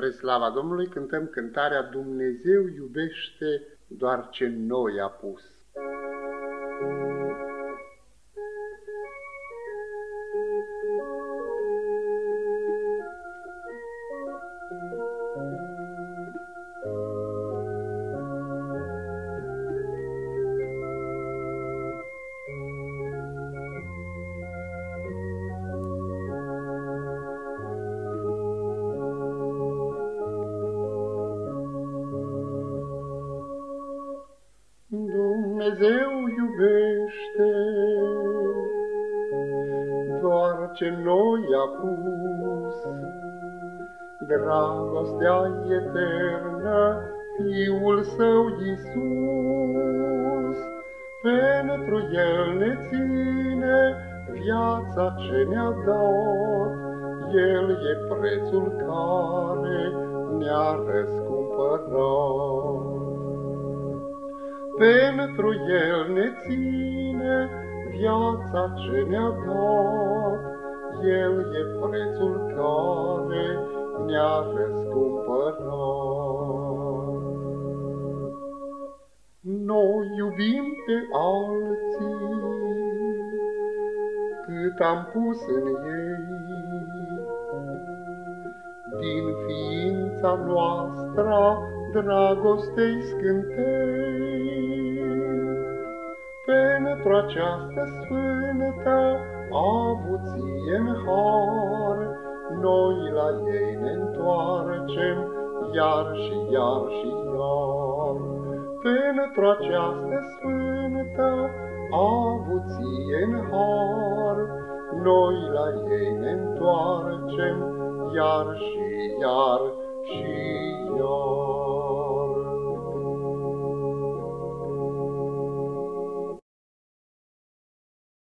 Spre slava Domnului cântăm cântarea Dumnezeu iubește doar ce noi a pus. Dumnezeu iubește doar ce noi a pus. Dragostea eternă, Fiul Său Iisus, pentru El ne ține viața ce ne-a dat. El e prețul care ne-a răscumpărat. Pentru El ne ține viața ce ne-a dat, El e prețul care ne-a răscumpărat. Noi iubim pe alții cât am pus în ei, din ființa noastră dragostei scântei. Pentru această sfântă avuție în har, noi la ei ne întoarcem iar și iar și iar. Pentru această sfântă avuție în har, noi la ei ne întoarcem iar și iar și